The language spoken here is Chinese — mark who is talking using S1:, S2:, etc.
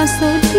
S1: tak Sớ